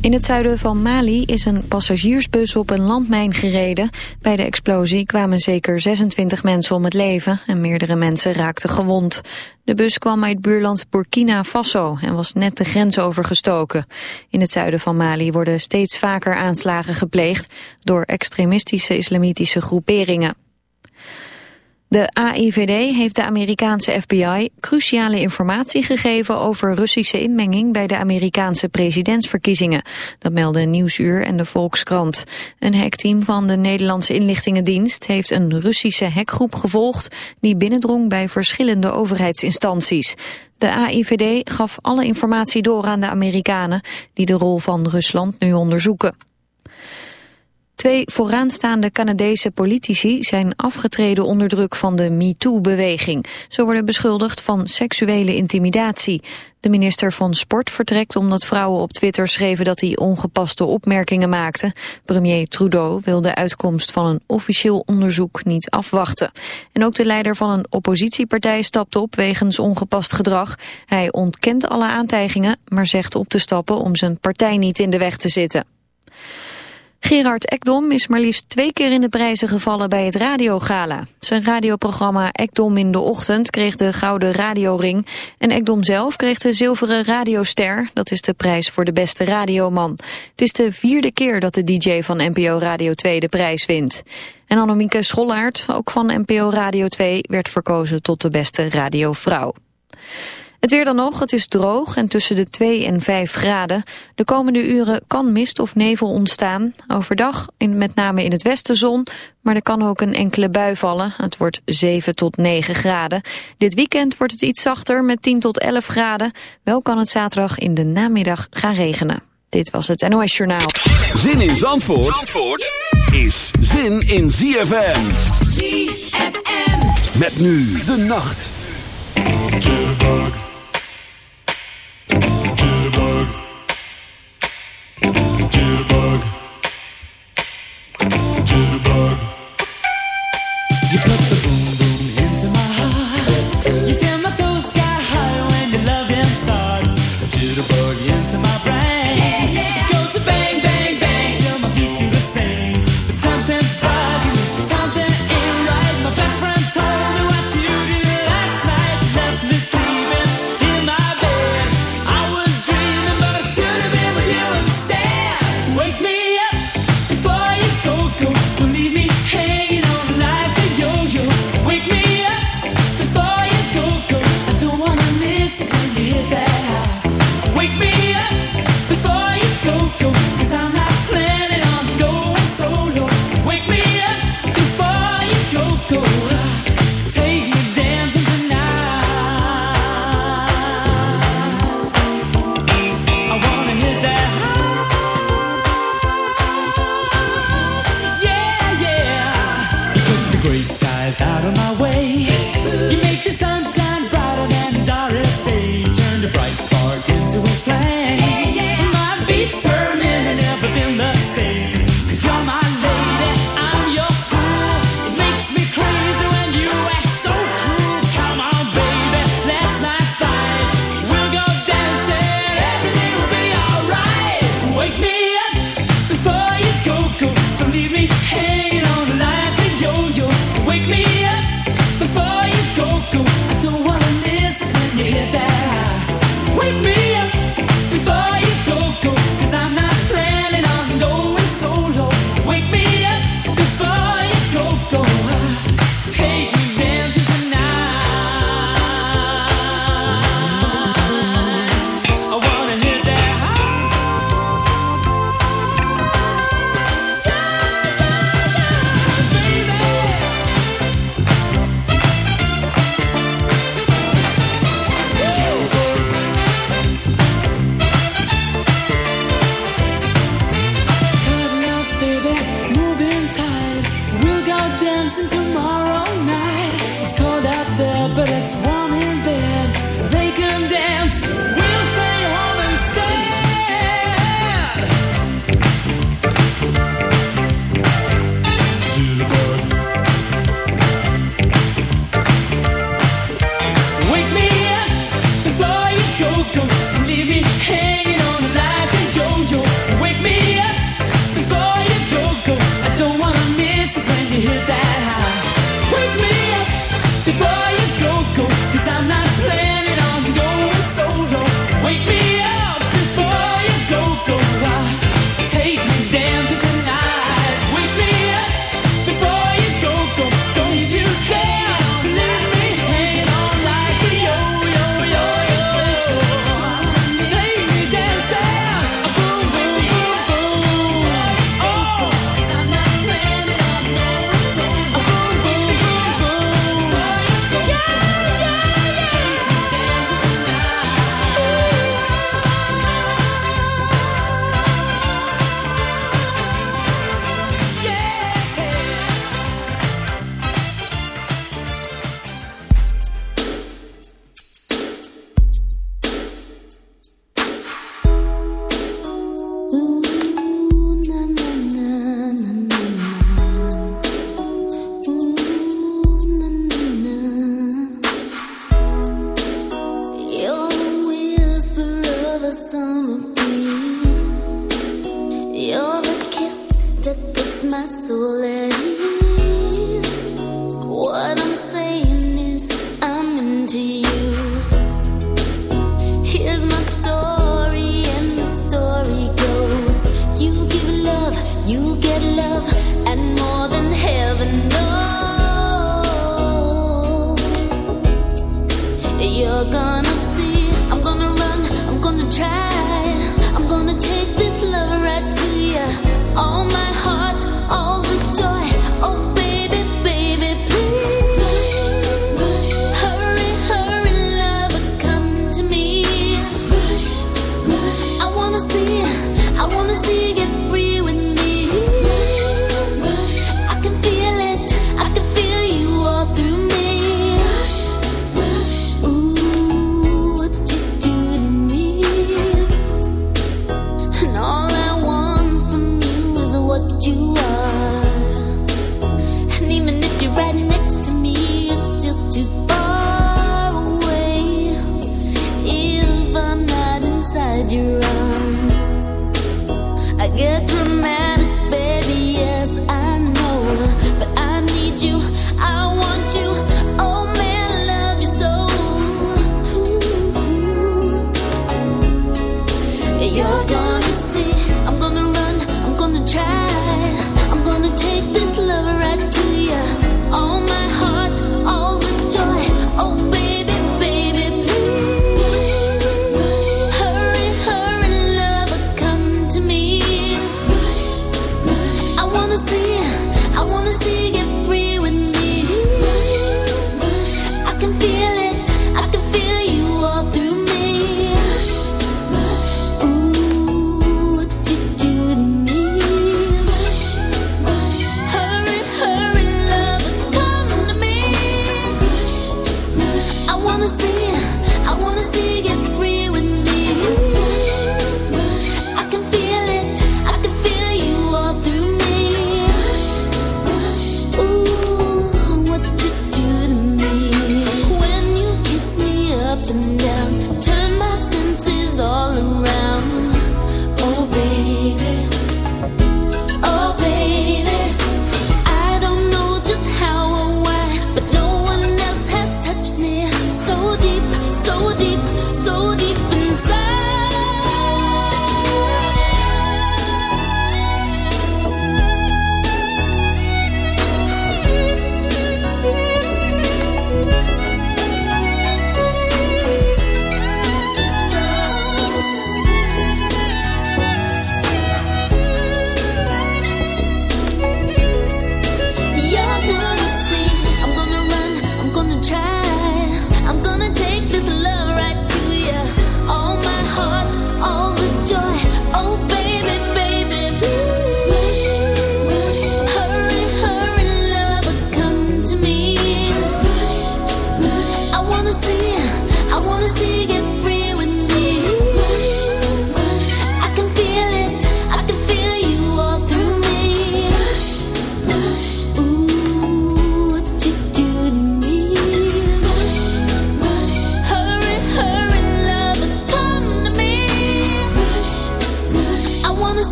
In het zuiden van Mali is een passagiersbus op een landmijn gereden. Bij de explosie kwamen zeker 26 mensen om het leven en meerdere mensen raakten gewond. De bus kwam uit buurland Burkina Faso en was net de grens overgestoken. In het zuiden van Mali worden steeds vaker aanslagen gepleegd door extremistische islamitische groeperingen. De AIVD heeft de Amerikaanse FBI cruciale informatie gegeven over Russische inmenging bij de Amerikaanse presidentsverkiezingen. Dat melden Nieuwsuur en de Volkskrant. Een hackteam van de Nederlandse inlichtingendienst heeft een Russische hackgroep gevolgd die binnendrong bij verschillende overheidsinstanties. De AIVD gaf alle informatie door aan de Amerikanen die de rol van Rusland nu onderzoeken. Twee vooraanstaande Canadese politici zijn afgetreden onder druk van de MeToo-beweging. Ze worden beschuldigd van seksuele intimidatie. De minister van Sport vertrekt omdat vrouwen op Twitter schreven dat hij ongepaste opmerkingen maakte. Premier Trudeau wil de uitkomst van een officieel onderzoek niet afwachten. En ook de leider van een oppositiepartij stapt op wegens ongepast gedrag. Hij ontkent alle aantijgingen, maar zegt op te stappen om zijn partij niet in de weg te zitten. Gerard Ekdom is maar liefst twee keer in de prijzen gevallen bij het radiogala. Zijn radioprogramma Ekdom in de ochtend kreeg de gouden radioring. En Ekdom zelf kreeg de zilveren radioster. Dat is de prijs voor de beste radioman. Het is de vierde keer dat de DJ van NPO Radio 2 de prijs wint. En Annemieke Schollaert, ook van NPO Radio 2, werd verkozen tot de beste radiovrouw. Het weer dan nog, het is droog en tussen de 2 en 5 graden. De komende uren kan mist of nevel ontstaan. Overdag in, met name in het westen zon, maar er kan ook een enkele bui vallen. Het wordt 7 tot 9 graden. Dit weekend wordt het iets zachter met 10 tot 11 graden. Wel kan het zaterdag in de namiddag gaan regenen. Dit was het NOS Journaal. Zin in Zandvoort, Zandvoort is zin in ZFM. ZFM. Met nu de nacht. Jitterbug.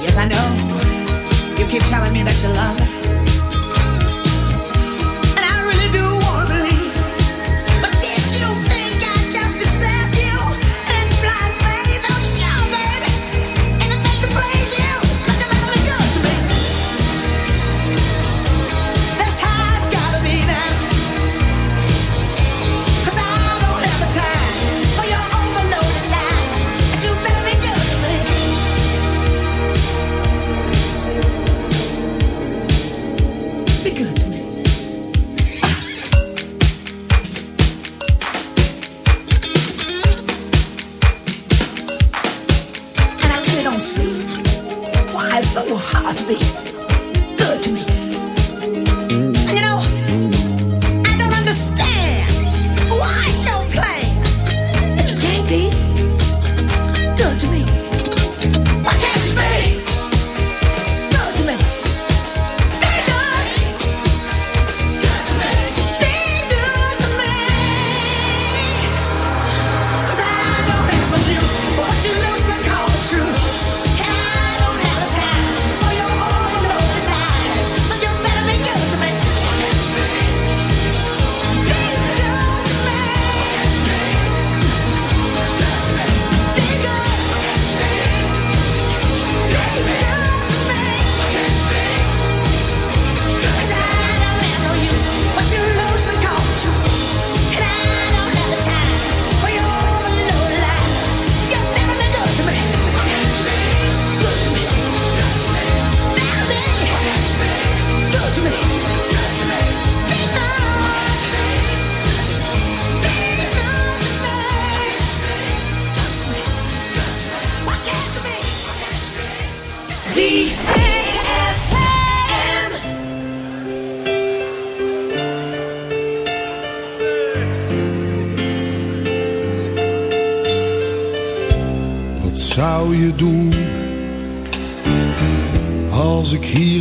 Yes, I know. You keep telling me that you love me.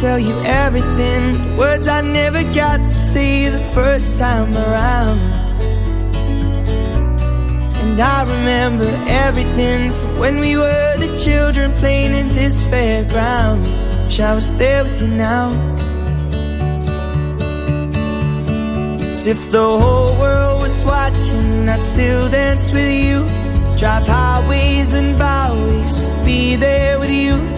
Tell you everything, the words I never got to say the first time around. And I remember everything from when we were the children playing in this fairground. Shall I stay with you now? As if the whole world was watching, I'd still dance with you. Drive highways and byways, be there with you.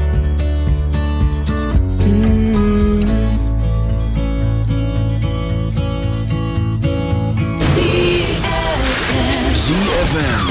ZFM.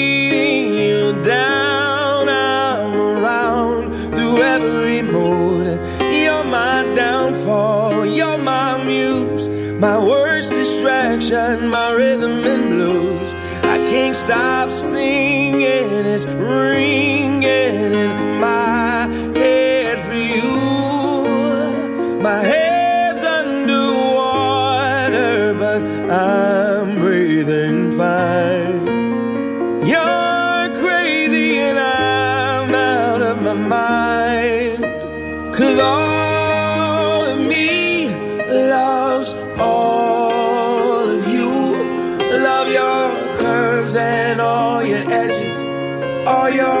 My worst distraction, my rhythm and blues. I can't stop singing, it's ringing all your